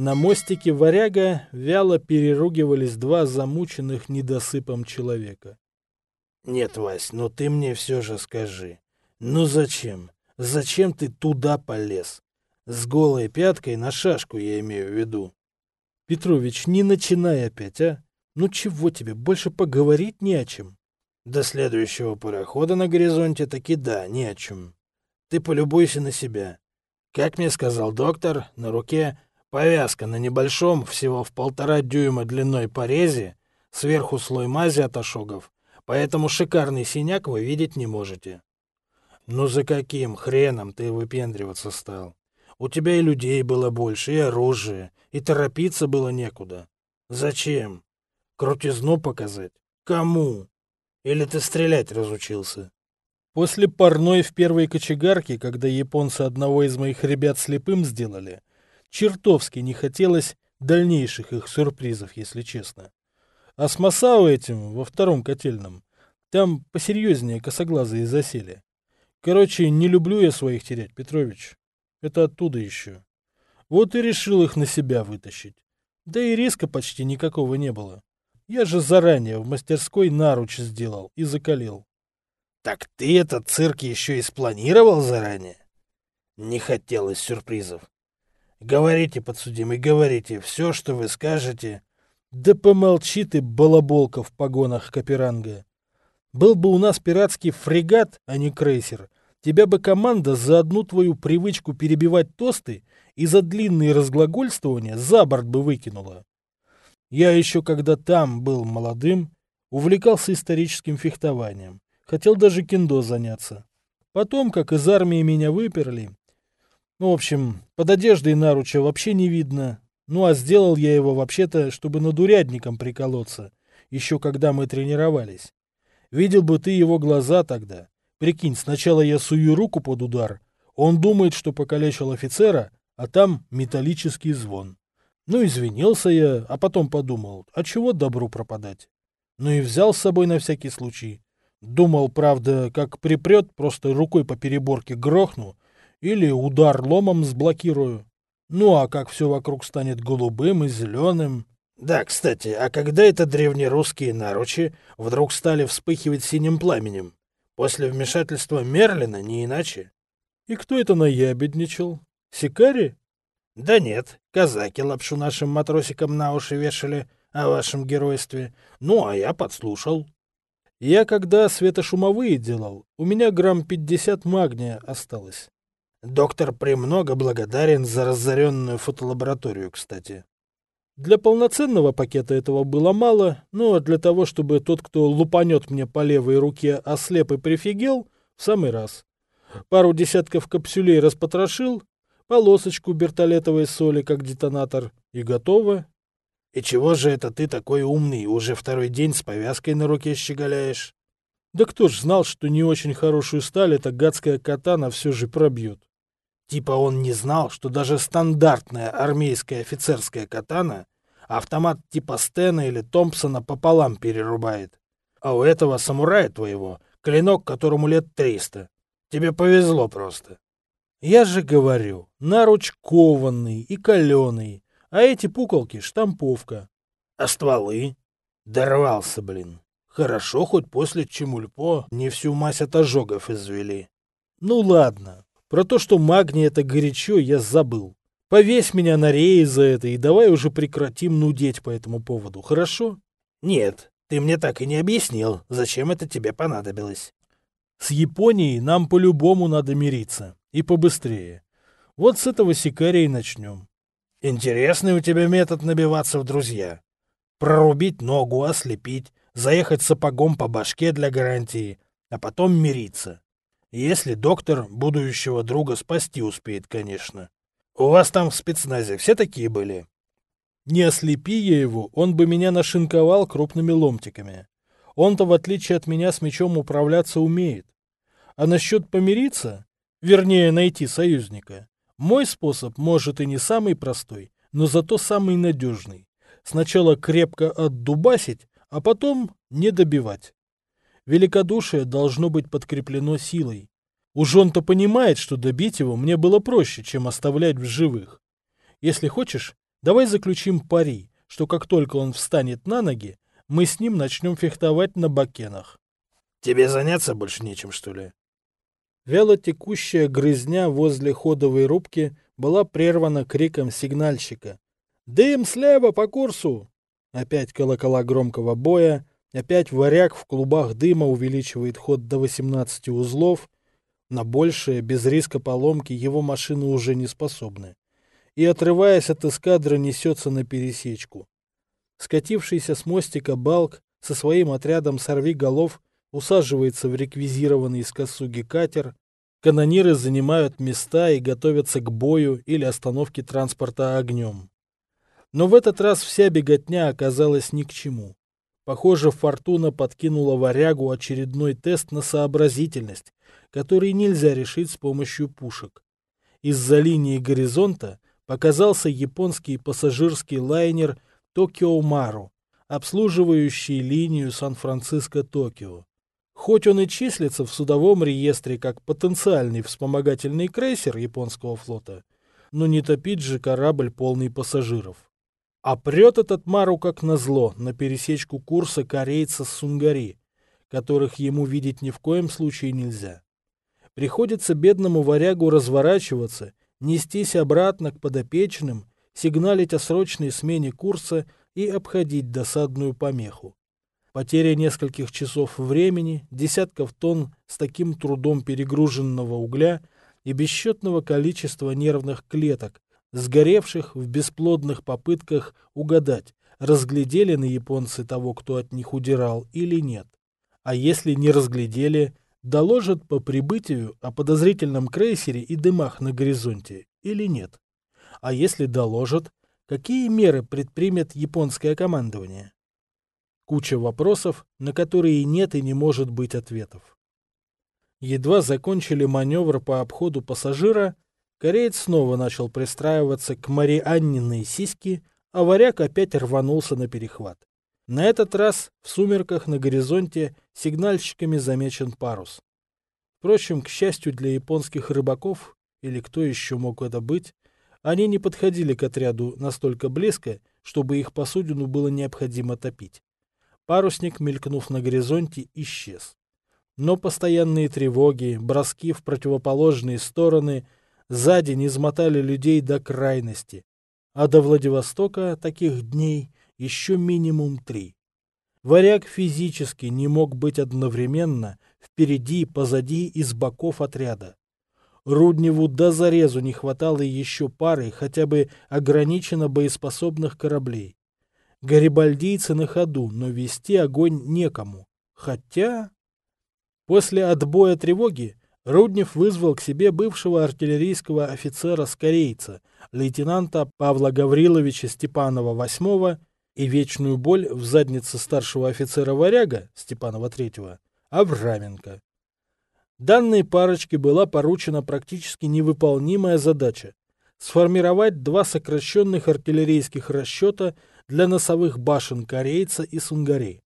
На мостике варяга вяло переругивались два замученных недосыпом человека. Нет, Вась, ну ты мне все же скажи. Ну зачем? Зачем ты туда полез? С голой пяткой на шашку я имею в виду. Петрович, не начинай опять, а? Ну чего тебе, больше поговорить не о чем. До следующего парохода на горизонте таки да, не о чем. Ты полюбуйся на себя. Как мне сказал доктор, на руке Повязка на небольшом, всего в полтора дюйма длиной порезе, сверху слой мази от ошогов, поэтому шикарный синяк вы видеть не можете. Ну за каким хреном ты выпендриваться стал? У тебя и людей было больше, и оружие, и торопиться было некуда. Зачем? Крутизну показать? Кому? Или ты стрелять разучился? После парной в первой кочегарке, когда японцы одного из моих ребят слепым сделали, чертовски не хотелось дальнейших их сюрпризов, если честно. А с Масао этим, во втором котельном, там посерьезнее косоглазые засели. Короче, не люблю я своих терять, Петрович. Это оттуда еще. Вот и решил их на себя вытащить. Да и риска почти никакого не было. Я же заранее в мастерской наруч сделал и закалил. Так ты этот цирк еще и спланировал заранее? Не хотелось сюрпризов. Говорите, подсудимый, говорите, все, что вы скажете. Да помолчи ты, балаболка в погонах Каперанга. Был бы у нас пиратский фрегат, а не крейсер, тебя бы команда за одну твою привычку перебивать тосты и за длинные разглагольствования за борт бы выкинула. Я еще когда там был молодым, увлекался историческим фехтованием. Хотел даже кендо заняться. Потом, как из армии меня выперли, в общем, под одеждой наруча вообще не видно. Ну, а сделал я его вообще-то, чтобы над урядником приколоться, еще когда мы тренировались. Видел бы ты его глаза тогда. Прикинь, сначала я сую руку под удар, он думает, что покалечил офицера, а там металлический звон. Ну, извинился я, а потом подумал, а чего добру пропадать? Ну и взял с собой на всякий случай. Думал, правда, как припрет, просто рукой по переборке грохну, или удар ломом сблокирую. Ну а как все вокруг станет голубым и зеленым... Да, кстати, а когда это древнерусские наручи вдруг стали вспыхивать синим пламенем? После вмешательства Мерлина не иначе. И кто это наябедничал? Сикари? Да нет, казаки лапшу нашим матросикам на уши вешали о вашем геройстве. Ну, а я подслушал. Я когда светошумовые делал, у меня грамм пятьдесят магния осталось. Доктор премного благодарен за разоренную фотолабораторию, кстати. Для полноценного пакета этого было мало, но для того, чтобы тот, кто лупанет мне по левой руке, ослеп и прифигел, в самый раз. Пару десятков капсюлей распотрошил, полосочку бертолетовой соли как детонатор, и готово. И чего же это ты такой умный, уже второй день с повязкой на руке щеголяешь? Да кто ж знал, что не очень хорошую сталь эта гадская катана все же пробьет. Типа он не знал, что даже стандартная армейская офицерская катана автомат типа Стена или Томпсона пополам перерубает. А у этого самурая твоего клинок, которому лет триста. Тебе повезло просто. Я же говорю, наруч кованный и каленый, а эти пуколки — штамповка. А стволы? Дорвался, блин. Хорошо, хоть после Чемульпо не всю мазь от ожогов извели. Ну ладно, про то, что магний это горячо, я забыл. Повесь меня на рее за это и давай уже прекратим нудеть по этому поводу, хорошо? Нет, ты мне так и не объяснил, зачем это тебе понадобилось. С Японией нам по-любому надо мириться. И побыстрее. Вот с этого сикария и начнем. Интересный у тебя метод набиваться в друзья. Прорубить ногу, ослепить, заехать сапогом по башке для гарантии, а потом мириться. Если доктор будущего друга спасти успеет, конечно. У вас там в спецназе все такие были? Не ослепи я его, он бы меня нашинковал крупными ломтиками. Он-то, в отличие от меня, с мечом управляться умеет. А насчет помириться, вернее, найти союзника, мой способ, может, и не самый простой, но зато самый надежный. Сначала крепко отдубасить, а потом не добивать. Великодушие должно быть подкреплено силой. Уж он-то понимает, что добить его мне было проще, чем оставлять в живых. Если хочешь, Давай заключим пари, что как только он встанет на ноги, мы с ним начнем фехтовать на бакенах. Тебе заняться больше нечем, что ли? Вяло текущая грызня возле ходовой рубки была прервана криком сигнальщика. «Дым слева по курсу!» Опять колокола громкого боя, опять варяг в клубах дыма увеличивает ход до 18 узлов, на большее, без риска поломки, его машины уже не способны. И, отрываясь от эскадры, несется на пересечку. Скатившийся с мостика Балк со своим отрядом сорви голов усаживается в реквизированный из косуги катер, канониры занимают места и готовятся к бою или остановке транспорта огнем. Но в этот раз вся беготня оказалась ни к чему. Похоже, Фортуна подкинула варягу очередной тест на сообразительность, который нельзя решить с помощью пушек. Из-за линии горизонта показался японский пассажирский лайнер Токио Мару, обслуживающий линию Сан-Франциско-Токио. Хоть он и числится в судовом реестре как потенциальный вспомогательный крейсер японского флота, но не топить же корабль полный пассажиров. А прет этот Мару как назло на пересечку курса корейца с Сунгари, которых ему видеть ни в коем случае нельзя. Приходится бедному варягу разворачиваться, нестись обратно к подопечным, сигналить о срочной смене курса и обходить досадную помеху. Потеря нескольких часов времени, десятков тонн с таким трудом перегруженного угля и бесчетного количества нервных клеток, сгоревших в бесплодных попытках угадать, разглядели на японцы того, кто от них удирал, или нет. А если не разглядели, доложат по прибытию о подозрительном крейсере и дымах на горизонте, или нет. А если доложат, какие меры предпримет японское командование? Куча вопросов, на которые нет и не может быть ответов. Едва закончили маневр по обходу пассажира, кореец снова начал пристраиваться к Марианниной сиське, а варяг опять рванулся на перехват. На этот раз в сумерках на горизонте сигнальщиками замечен парус. Впрочем, к счастью для японских рыбаков, или кто еще мог это быть, они не подходили к отряду настолько близко, чтобы их посудину было необходимо топить. Парусник, мелькнув на горизонте, исчез. Но постоянные тревоги, броски в противоположные стороны за день измотали людей до крайности. А до Владивостока таких дней еще минимум три. Варяг физически не мог быть одновременно впереди, позади и с боков отряда. Рудневу до зарезу не хватало еще пары хотя бы ограниченно боеспособных кораблей. Гарибальдийцы на ходу, но вести огонь некому. Хотя... После отбоя тревоги Руднев вызвал к себе бывшего артиллерийского офицера-скорейца, лейтенанта Павла Гавриловича Степанова VIII и вечную боль в заднице старшего офицера-варяга Степанова III Авраменко. Данной парочке была поручена практически невыполнимая задача – сформировать два сокращенных артиллерийских расчета для носовых башен корейца и сунгари.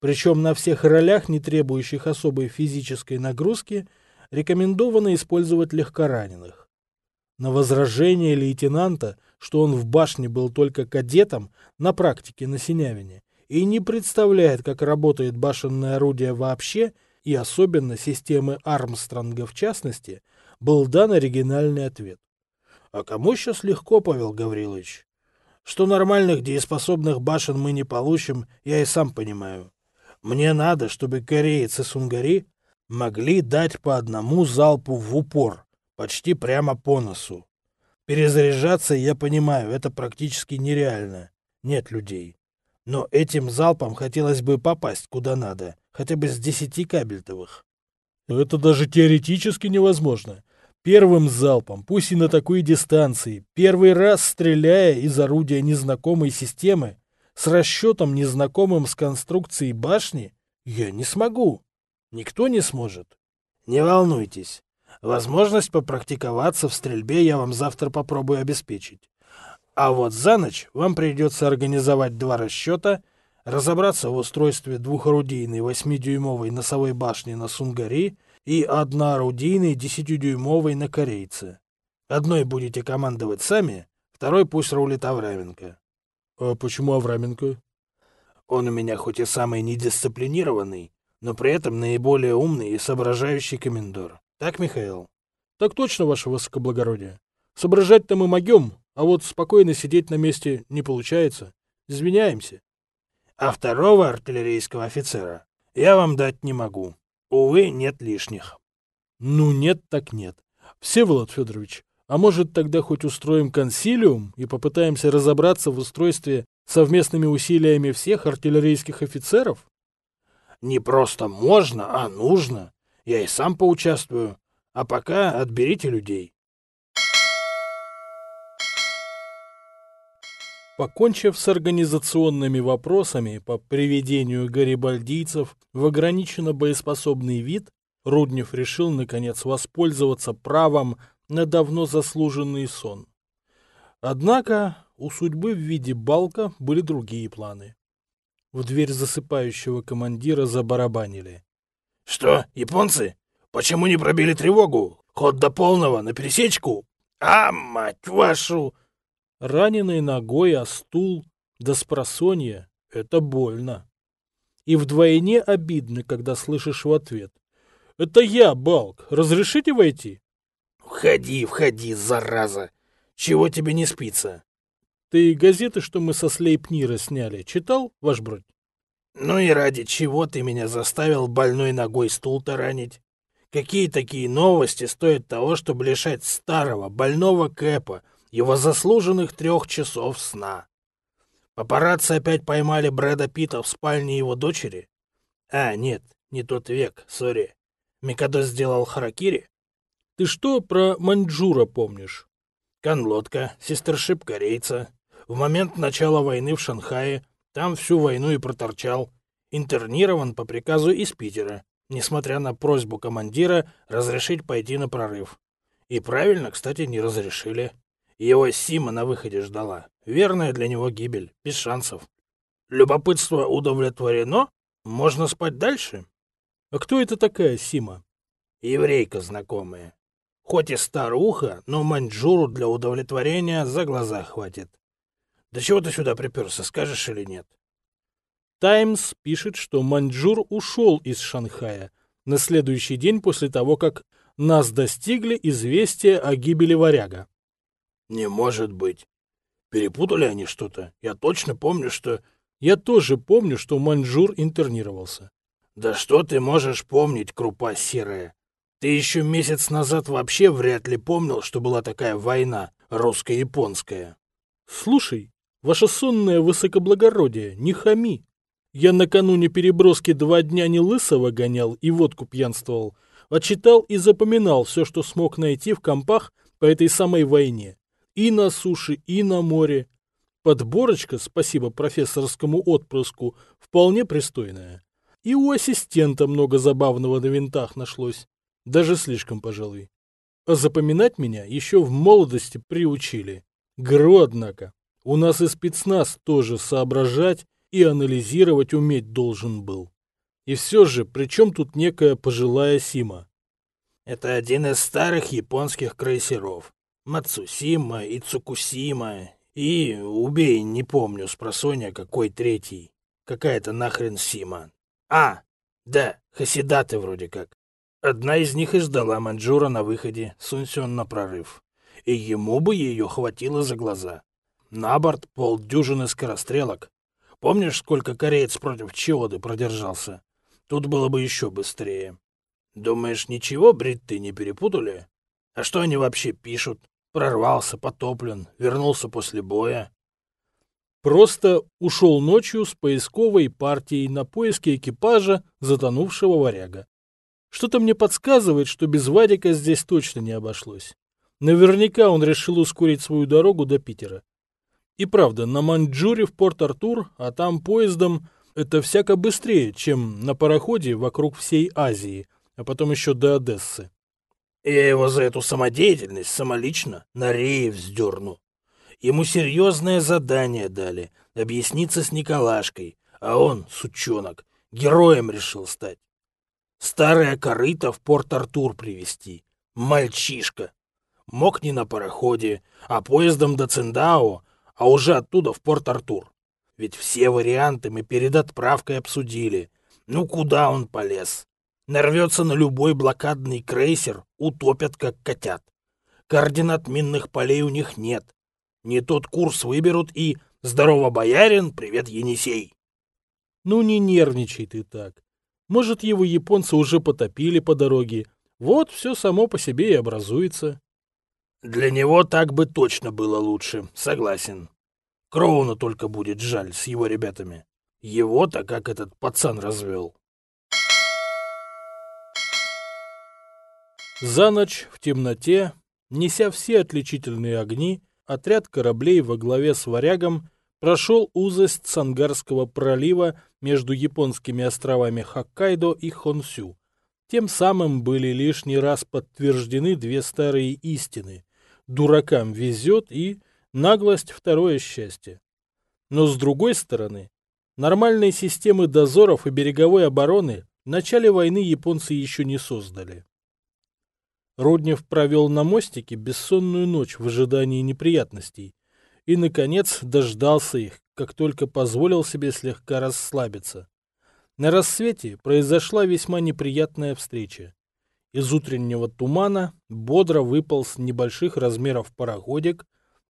Причем на всех ролях, не требующих особой физической нагрузки, рекомендовано использовать легкораненых. На возражение лейтенанта, что он в башне был только кадетом на практике на Синявине и не представляет, как работает башенное орудие вообще, и особенно системы Армстронга в частности, был дан оригинальный ответ. «А кому сейчас легко, Павел Гаврилович? Что нормальных дееспособных башен мы не получим, я и сам понимаю. Мне надо, чтобы кореец и сунгари могли дать по одному залпу в упор, почти прямо по носу. Перезаряжаться, я понимаю, это практически нереально. Нет людей. Но этим залпом хотелось бы попасть куда надо, хотя бы с десяти кабельтовых. Это даже теоретически невозможно. Первым залпом, пусть и на такой дистанции, первый раз стреляя из орудия незнакомой системы, с расчетом незнакомым с конструкцией башни, я не смогу. Никто не сможет. Не волнуйтесь. Возможность попрактиковаться в стрельбе я вам завтра попробую обеспечить. А вот за ночь вам придется организовать два расчета, разобраться в устройстве двухорудийной восьмидюймовой носовой башни на Сунгари — и одноорудийный десятидюймовый на корейце. Одной будете командовать сами, второй пусть рулит Авраменко. А почему Авраменко? Он у меня хоть и самый недисциплинированный, но при этом наиболее умный и соображающий комендор. Так, Михаил? Так точно, ваше высокоблагородие. Соображать-то мы могем, а вот спокойно сидеть на месте не получается. Извиняемся. А второго артиллерийского офицера я вам дать не могу. Увы, нет лишних. Ну, нет так нет. Всеволод Федорович, а может тогда хоть устроим консилиум и попытаемся разобраться в устройстве совместными усилиями всех артиллерийских офицеров? Не просто можно, а нужно. Я и сам поучаствую. А пока отберите людей. Покончив с организационными вопросами по приведению гарибальдийцев в ограниченно боеспособный вид, Руднев решил, наконец, воспользоваться правом на давно заслуженный сон. Однако у судьбы в виде балка были другие планы. В дверь засыпающего командира забарабанили. — Что, японцы? Почему не пробили тревогу? Ход до полного, на пересечку? А, мать вашу! Раненый ногой о стул, да спросонья — это больно. И вдвойне обидно, когда слышишь в ответ. «Это я, Балк. Разрешите войти?» «Входи, входи, зараза! Чего тебе не спится?» «Ты газеты, что мы со Слейпнира сняли, читал, ваш бродь?» «Ну и ради чего ты меня заставил больной ногой стул таранить? Какие такие новости стоят того, чтобы лишать старого, больного Кэпа его заслуженных трех часов сна. Папарацци опять поймали Брэда Питта в спальне его дочери? А, нет, не тот век, сори. Микадо сделал харакири? Ты что про Маньчжура помнишь? Конлодка, сестершип корейца. В момент начала войны в Шанхае там всю войну и проторчал. Интернирован по приказу из Питера, несмотря на просьбу командира разрешить пойти на прорыв. И правильно, кстати, не разрешили. Его Сима на выходе ждала. Верная для него гибель, без шансов. Любопытство удовлетворено? Можно спать дальше? А кто это такая Сима? Еврейка знакомая. Хоть и старуха, но маньчжуру для удовлетворения за глаза хватит. Да чего ты сюда приперся, скажешь или нет? Таймс пишет, что Маньчжур ушел из Шанхая на следующий день после того, как нас достигли известия о гибели варяга. Не может быть. Перепутали они что-то. Я точно помню, что... Я тоже помню, что Маньчжур интернировался. Да что ты можешь помнить, крупа серая? Ты еще месяц назад вообще вряд ли помнил, что была такая война русско-японская. Слушай, ваше сонное высокоблагородие, не хами. Я накануне переброски два дня не лысого гонял и водку пьянствовал, а читал и запоминал все, что смог найти в компах по этой самой войне и на суше, и на море. Подборочка, спасибо профессорскому отпрыску, вполне пристойная. И у ассистента много забавного на винтах нашлось. Даже слишком, пожалуй. А запоминать меня еще в молодости приучили. Гро, однако. У нас и спецназ тоже соображать и анализировать уметь должен был. И все же, при чем тут некая пожилая Сима? Это один из старых японских крейсеров. Мацусима и Цукусима, и, убей, не помню с просонья какой третий. Какая-то нахрен Сима. А, да, Хасидаты вроде как. Одна из них и ждала Маньчжура на выходе, сунься он на прорыв. И ему бы ее хватило за глаза. На борт полдюжины скорострелок. Помнишь, сколько кореец против Чиоды продержался? Тут было бы еще быстрее. Думаешь, ничего бритты не перепутали? А что они вообще пишут? Прорвался, потоплен, вернулся после боя. Просто ушел ночью с поисковой партией на поиски экипажа затонувшего варяга. Что-то мне подсказывает, что без Вадика здесь точно не обошлось. Наверняка он решил ускорить свою дорогу до Питера. И правда, на Маньчжуре в Порт-Артур, а там поездом, это всяко быстрее, чем на пароходе вокруг всей Азии, а потом еще до Одессы. Я его за эту самодеятельность самолично на рее вздерну. Ему серьезное задание дали — объясниться с Николашкой, а он, сучонок, героем решил стать. Старое корыто в Порт-Артур привезти. Мальчишка. мог не на пароходе, а поездом до Циндао, а уже оттуда в Порт-Артур. Ведь все варианты мы перед отправкой обсудили. Ну куда он полез? Нарвется на любой блокадный крейсер, утопят как котят. Координат минных полей у них нет. Не тот курс выберут и «Здорово, боярин, привет, Енисей!» Ну не нервничай ты так. Может, его японцы уже потопили по дороге. Вот все само по себе и образуется. Для него так бы точно было лучше, согласен. Кроуна только будет жаль с его ребятами. Его-то как этот пацан развел. За ночь в темноте, неся все отличительные огни, отряд кораблей во главе с варягом прошел узость Сангарского пролива между японскими островами Хоккайдо и Хонсю. Тем самым были лишний раз подтверждены две старые истины. Дуракам везет и наглость – второе счастье. Но с другой стороны, нормальной системы дозоров и береговой обороны в начале войны японцы еще не создали. Руднев провел на мостике бессонную ночь в ожидании неприятностей и, наконец, дождался их, как только позволил себе слегка расслабиться. На рассвете произошла весьма неприятная встреча. Из утреннего тумана бодро выпал с небольших размеров пароходик,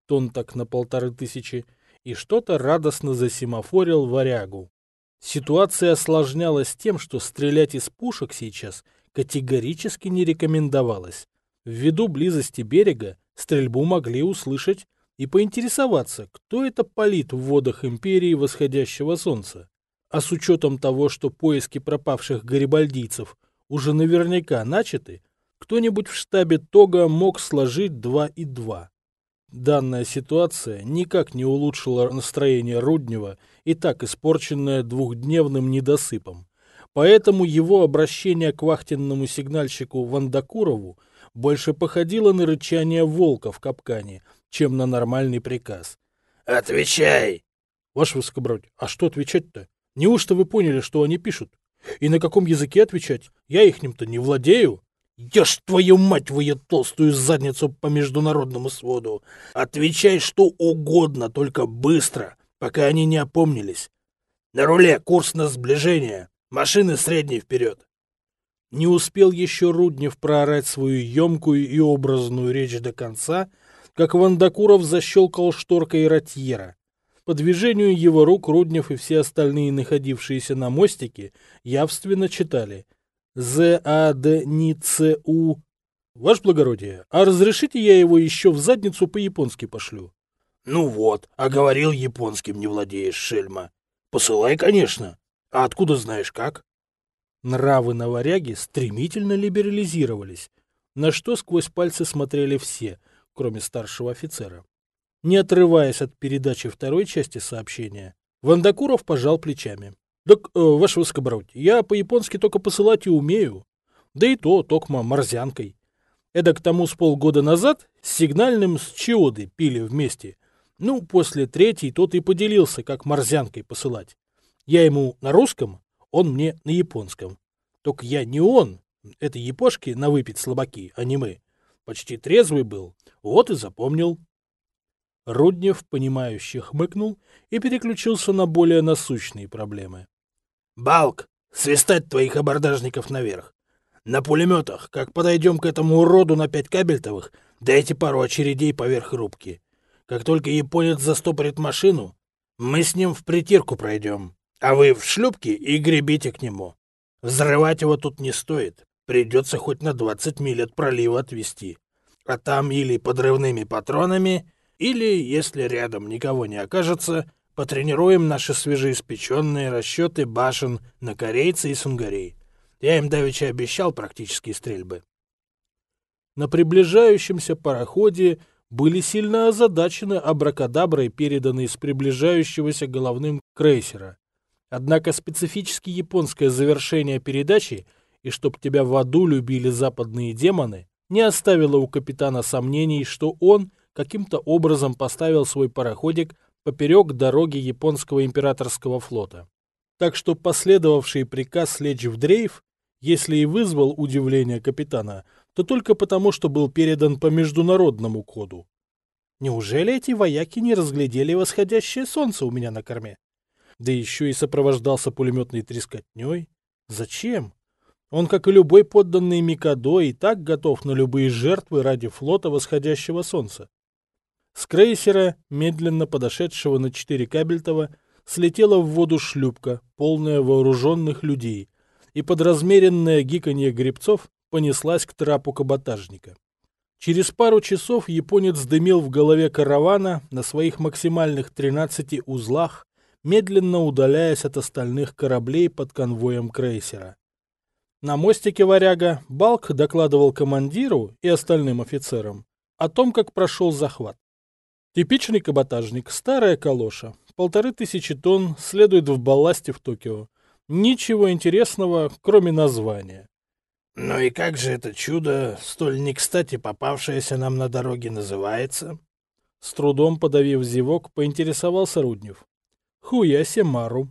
тон так на полторы тысячи, и что-то радостно засимофорил варягу. Ситуация осложнялась тем, что стрелять из пушек сейчас категорически не рекомендовалось. Ввиду близости берега стрельбу могли услышать и поинтересоваться, кто это палит в водах империи восходящего солнца. А с учетом того, что поиски пропавших гарибальдийцев уже наверняка начаты, кто-нибудь в штабе Тога мог сложить два и два. Данная ситуация никак не улучшила настроение Руднева, и так испорченное двухдневным недосыпом. Поэтому его обращение к вахтенному сигнальщику Вандакурову больше походило на рычание волка в капкане, чем на нормальный приказ. «Отвечай!» «Ваше высокобродие, а что отвечать-то? Неужто вы поняли, что они пишут? И на каком языке отвечать? Я ихним-то не владею». «Ешь твою мать, в ее толстую задницу по международному своду! Отвечай что угодно, только быстро, пока они не опомнились. На руле курс на сближение, машины средней вперед!» Не успел еще Руднев проорать свою емкую и образную речь до конца, как Вандакуров защелкал шторкой ротьера. По движению его рук Руднев и все остальные, находившиеся на мостике, явственно читали «З-А-Д-Н-Ц-У». Ваше благородие, а разрешите я его еще в задницу по-японски пошлю? Ну вот, а говорил японским не владеешь, шельма. Посылай, конечно. А откуда знаешь как? Нравы на варяге стремительно либерализировались, на что сквозь пальцы смотрели все, кроме старшего офицера. Не отрываясь от передачи второй части сообщения, Вандакуров пожал плечами. — Так, э, ваше высокобородие, я по-японски только посылать и умею. Да и то токма морзянкой. Это к тому с полгода назад с сигнальным с Чиоды пили вместе. Ну, после третьей тот и поделился, как морзянкой посылать. Я ему на русском, он мне на японском. Только я не он, это япошки на выпить слабаки, а не мы. Почти трезвый был, вот и запомнил. Руднев, понимающе хмыкнул и переключился на более насущные проблемы. «Балк, свистать твоих абордажников наверх. На пулеметах, как подойдем к этому уроду на пять кабельтовых, дайте пару очередей поверх рубки. Как только японец застопорит машину, мы с ним в притирку пройдем, а вы в шлюпке и гребите к нему. Взрывать его тут не стоит, придется хоть на 20 миль от пролива отвести. А там или подрывными патронами, или, если рядом никого не окажется, потренируем наши свежеиспеченные расчеты башен на корейца и сунгарей. Я им давеча обещал практические стрельбы. На приближающемся пароходе были сильно озадачены абракадаброй, переданной с приближающегося головным крейсера. Однако специфически японское завершение передачи и чтоб тебя в аду любили западные демоны, не оставило у капитана сомнений, что он каким-то образом поставил свой пароходик поперек дороги японского императорского флота. Так что последовавший приказ лечь в дрейф, если и вызвал удивление капитана, то то только потому, что был передан по международному коду. Неужели эти вояки не разглядели восходящее солнце у меня на корме? Да еще и сопровождался пулеметной трескотней. Зачем? Он, как и любой подданный Микадо, и так готов на любые жертвы ради флота восходящего солнца. С крейсера, медленно подошедшего на четыре кабельтова, слетела в воду шлюпка, полная вооруженных людей, и под размеренное гиканье гребцов понеслась к трапу каботажника. Через пару часов японец дымил в голове каравана на своих максимальных 13 узлах, медленно удаляясь от остальных кораблей под конвоем крейсера. На мостике «Варяга» Балк докладывал командиру и остальным офицерам о том, как прошел захват. Типичный каботажник, старая калоша, полторы тысячи тонн, следует в балласте в Токио. Ничего интересного, кроме названия. «Ну и как же это чудо, столь не кстати попавшееся нам на дороге, называется?» С трудом подавив зевок, поинтересовался Руднев. «Хуясе Мару».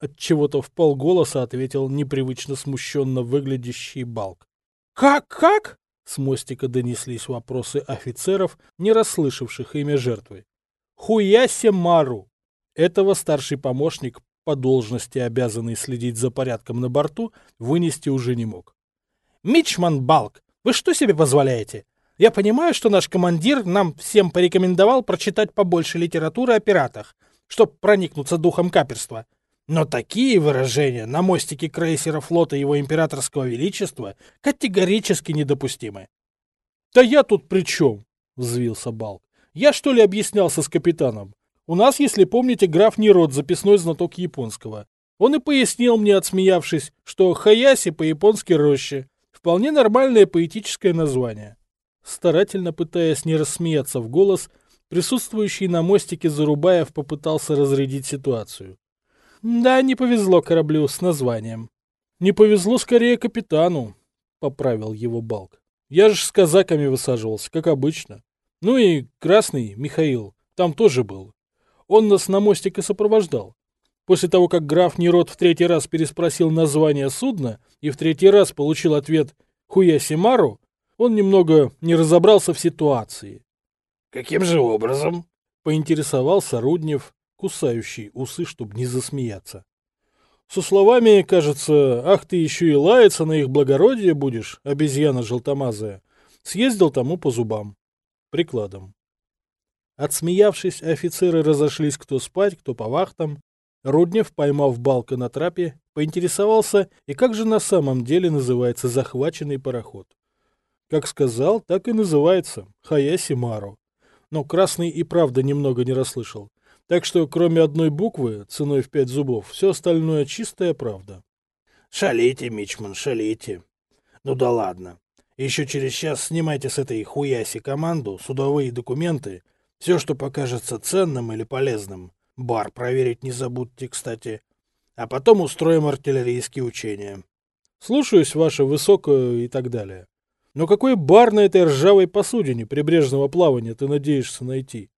Отчего-то в полголоса ответил непривычно смущенно выглядящий Балк. «Как, как?» С мостика донеслись вопросы офицеров, не расслышавших имя жертвы. «Хуясе Мару!» Этого старший помощник, по должности обязанный следить за порядком на борту, вынести уже не мог. Мичман Балк, вы что себе позволяете? Я понимаю, что наш командир нам всем порекомендовал прочитать побольше литературы о пиратах, чтобы проникнуться духом каперства. Но такие выражения на мостике крейсера флота его императорского величества категорически недопустимы. — Да я тут при чем? — взвился Балк. — Я что ли объяснялся с капитаном? У нас, если помните, граф Нерод, записной знаток японского. Он и пояснил мне, отсмеявшись, что Хаяси по-японски роще, Вполне нормальное поэтическое название. Старательно пытаясь не рассмеяться в голос, присутствующий на мостике Зарубаев попытался разрядить ситуацию. Да, не повезло кораблю с названием. Не повезло скорее капитану, поправил его Балк. Я же с казаками высаживался, как обычно. Ну и Красный, Михаил, там тоже был. Он нас на мостик и сопровождал. После того, как граф Нерод в третий раз переспросил название судна и в третий раз получил ответ «Хуясимару», он немного не разобрался в ситуации. «Каким же образом?» — поинтересовался Руднев, кусающий усы, чтобы не засмеяться. Со словами, кажется, «Ах, ты еще и лаяться на их благородие будешь, обезьяна желтомазая», съездил тому по зубам. Прикладом. Отсмеявшись, офицеры разошлись кто спать, кто по вахтам, Руднев, поймав Балка на трапе, поинтересовался, и как же на самом деле называется захваченный пароход. Как сказал, так и называется – Хаяси Мару. Но Красный и правда немного не расслышал. Так что, кроме одной буквы, ценой в пять зубов, все остальное чистая правда. Шалите, Мичман, шалите. Ну да ладно. Еще через час снимайте с этой хуяси команду, судовые документы, все, что покажется ценным или полезным. Бар проверить не забудьте, кстати. А потом устроим артиллерийские учения. Слушаюсь, ваше высокое и так далее. Но какой бар на этой ржавой посудине прибрежного плавания ты надеешься найти?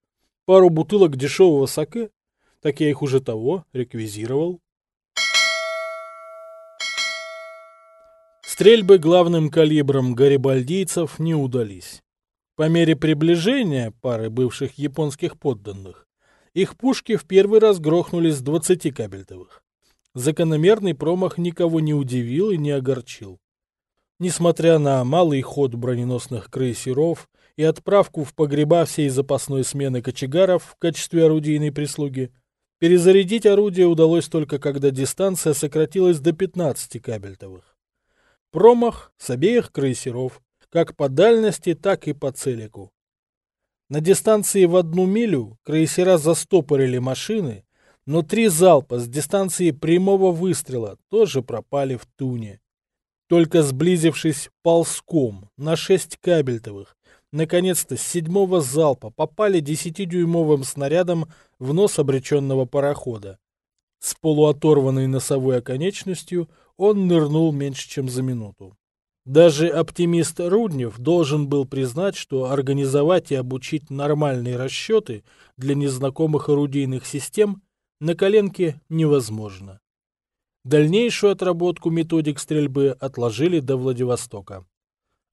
Пару бутылок дешевого саке? Так я их уже того реквизировал. Стрельбы главным калибром гарибальдийцев не удались. По мере приближения пары бывших японских подданных их пушки в первый раз грохнули с 20 кабельтовых. Закономерный промах никого не удивил и не огорчил. Несмотря на малый ход броненосных крейсеров и отправку в погреба всей запасной смены кочегаров в качестве орудийной прислуги, перезарядить орудие удалось только когда дистанция сократилась до 15 кабельтовых. Промах с обеих крейсеров, как по дальности, так и по целику. На дистанции в одну милю крейсера застопорили машины, но три залпа с дистанции прямого выстрела тоже пропали в туне. Только сблизившись ползком на шесть кабельтовых, наконец-то с седьмого залпа попали десятидюймовым снарядом в нос обреченного парохода. С полуоторванной носовой оконечностью он нырнул меньше, чем за минуту. Даже оптимист Руднев должен был признать, что организовать и обучить нормальные расчеты для незнакомых орудийных систем на коленке невозможно. Дальнейшую отработку методик стрельбы отложили до Владивостока.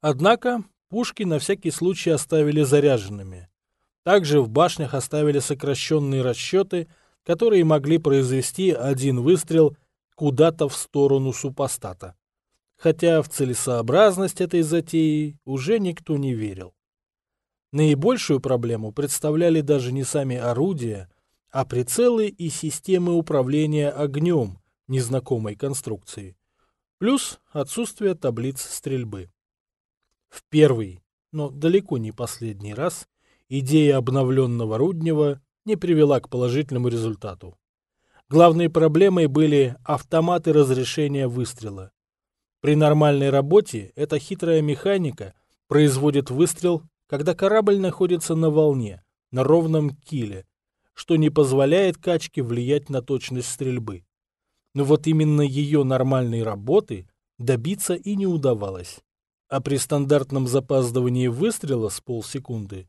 Однако пушки на всякий случай оставили заряженными. Также в башнях оставили сокращенные расчеты, которые могли произвести один выстрел куда-то в сторону супостата. Хотя в целесообразность этой затеи уже никто не верил. Наибольшую проблему представляли даже не сами орудия, а прицелы и системы управления огнем незнакомой конструкции, плюс отсутствие таблиц стрельбы. В первый, но далеко не последний раз, идея обновленного Руднева не привела к положительному результату. Главной проблемой были автоматы разрешения выстрела. При нормальной работе эта хитрая механика производит выстрел когда корабль находится на волне, на ровном киле, что не позволяет качке влиять на точность стрельбы. Но вот именно ее нормальной работы добиться и не удавалось. А при стандартном запаздывании выстрела с полсекунды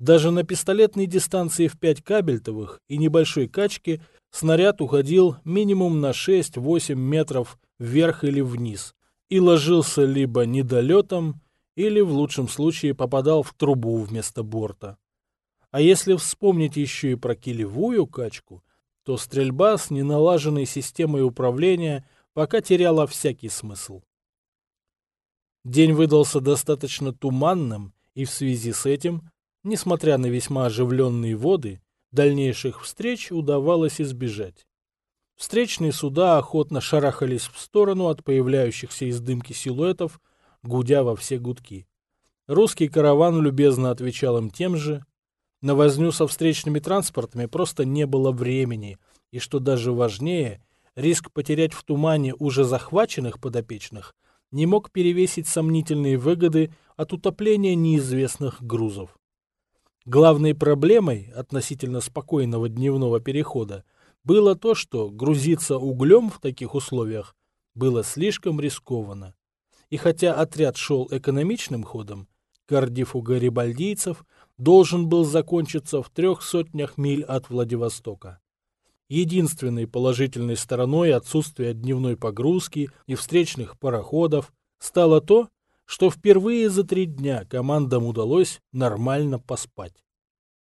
даже на пистолетной дистанции в 5 кабельтовых и небольшой качке снаряд уходил минимум на 6-8 метров вверх или вниз и ложился либо недолетом, или, в лучшем случае, попадал в трубу вместо борта. А если вспомнить еще и про килевую качку, то стрельба с неналаженной системой управления пока теряла всякий смысл. День выдался достаточно туманным, и в связи с этим, несмотря на весьма оживленные воды, дальнейших встреч удавалось избежать. Встречные суда охотно шарахались в сторону от появляющихся из дымки силуэтов, гудя во все гудки. Русский караван любезно отвечал им тем же. На возню со встречными транспортами просто не было времени, и, что даже важнее, риск потерять в тумане уже захваченных подопечных не мог перевесить сомнительные выгоды от утопления неизвестных грузов. Главной проблемой относительно спокойного дневного перехода было то, что грузиться углем в таких условиях было слишком рискованно. И хотя отряд шел экономичным ходом, Кардиф у гарибальдийцев должен был закончиться в трех сотнях миль от Владивостока. Единственной положительной стороной отсутствия дневной погрузки и встречных пароходов стало то, что впервые за три дня командам удалось нормально поспать.